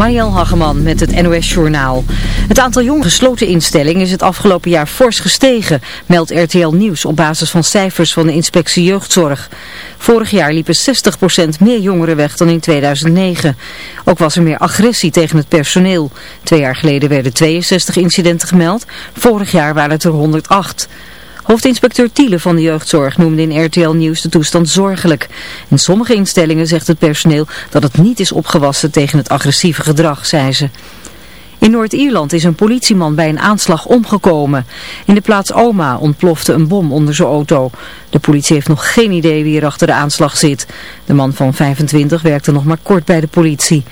Marielle Hageman met het NOS Journaal. Het aantal jong gesloten instellingen is het afgelopen jaar fors gestegen, meldt RTL Nieuws op basis van cijfers van de inspectie jeugdzorg. Vorig jaar liepen 60% meer jongeren weg dan in 2009. Ook was er meer agressie tegen het personeel. Twee jaar geleden werden 62 incidenten gemeld, vorig jaar waren het er 108. Hoofdinspecteur Tiele van de jeugdzorg noemde in RTL Nieuws de toestand zorgelijk. In sommige instellingen zegt het personeel dat het niet is opgewassen tegen het agressieve gedrag, zei ze. In Noord-Ierland is een politieman bij een aanslag omgekomen. In de plaats Oma ontplofte een bom onder zijn auto. De politie heeft nog geen idee wie er achter de aanslag zit. De man van 25 werkte nog maar kort bij de politie.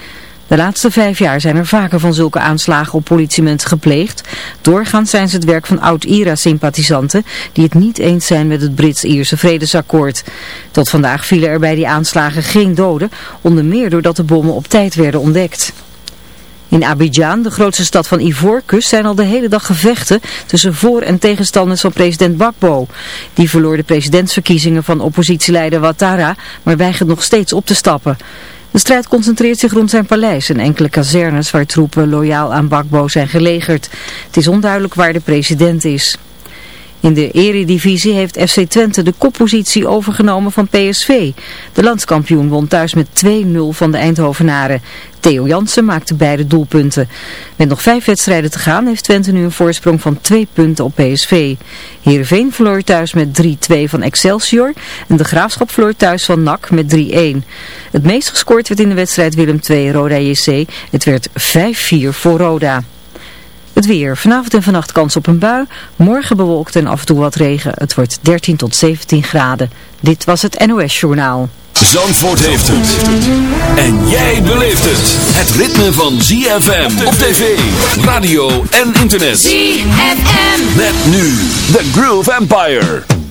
De laatste vijf jaar zijn er vaker van zulke aanslagen op politiemensen gepleegd. Doorgaans zijn ze het werk van oud-IRA-sympathisanten die het niet eens zijn met het Brits-Ierse vredesakkoord. Tot vandaag vielen er bij die aanslagen geen doden, onder meer doordat de bommen op tijd werden ontdekt. In Abidjan, de grootste stad van Ivoorkust, zijn al de hele dag gevechten tussen voor- en tegenstanders van president Bakbo. Die verloor de presidentsverkiezingen van oppositieleider Ouattara, maar weigert nog steeds op te stappen. De strijd concentreert zich rond zijn paleis en enkele kazernes waar troepen loyaal aan Bakbo zijn gelegerd. Het is onduidelijk waar de president is. In de eredivisie heeft FC Twente de koppositie overgenomen van PSV. De landskampioen won thuis met 2-0 van de Eindhovenaren. Theo Jansen maakte beide doelpunten. Met nog vijf wedstrijden te gaan heeft Twente nu een voorsprong van twee punten op PSV. Heerenveen verloor thuis met 3-2 van Excelsior en de Graafschap verloor thuis van NAC met 3-1. Het meest gescoord werd in de wedstrijd Willem II Roda JC. Het werd 5-4 voor Roda. Het weer. Vanavond en vannacht kans op een bui. Morgen bewolkt en af en toe wat regen. Het wordt 13 tot 17 graden. Dit was het NOS Journaal. Zandvoort heeft het. En jij beleeft het. Het ritme van ZFM op tv, radio en internet. ZFM. Met nu The Groove Empire.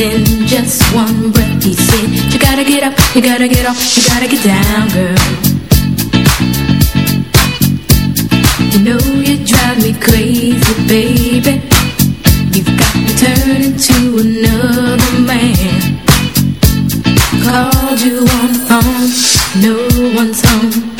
in just one breath. He said, you gotta get up, you gotta get off, you gotta get down, girl. You know you drive me crazy, baby. You've got to turn to another man. Called you on the phone, no one's home.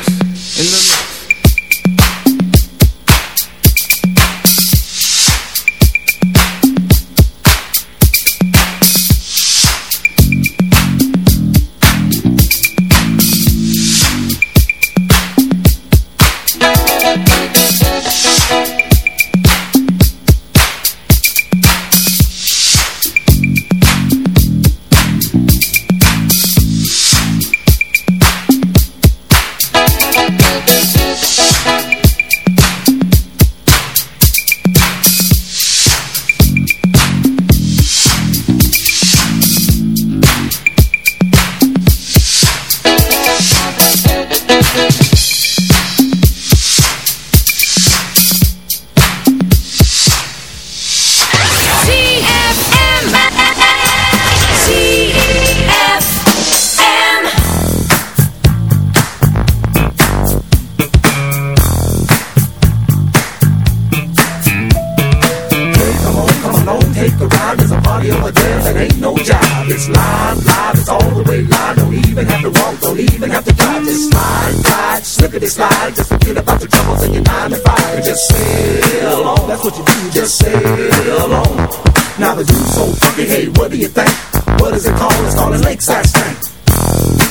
slippity slide. Just forget about your troubles and your nine to five. And just sail along. That's what you do, just sail along. Now the dude's so funky, hey, what do you think? What is it called? It's called a lakeside stank.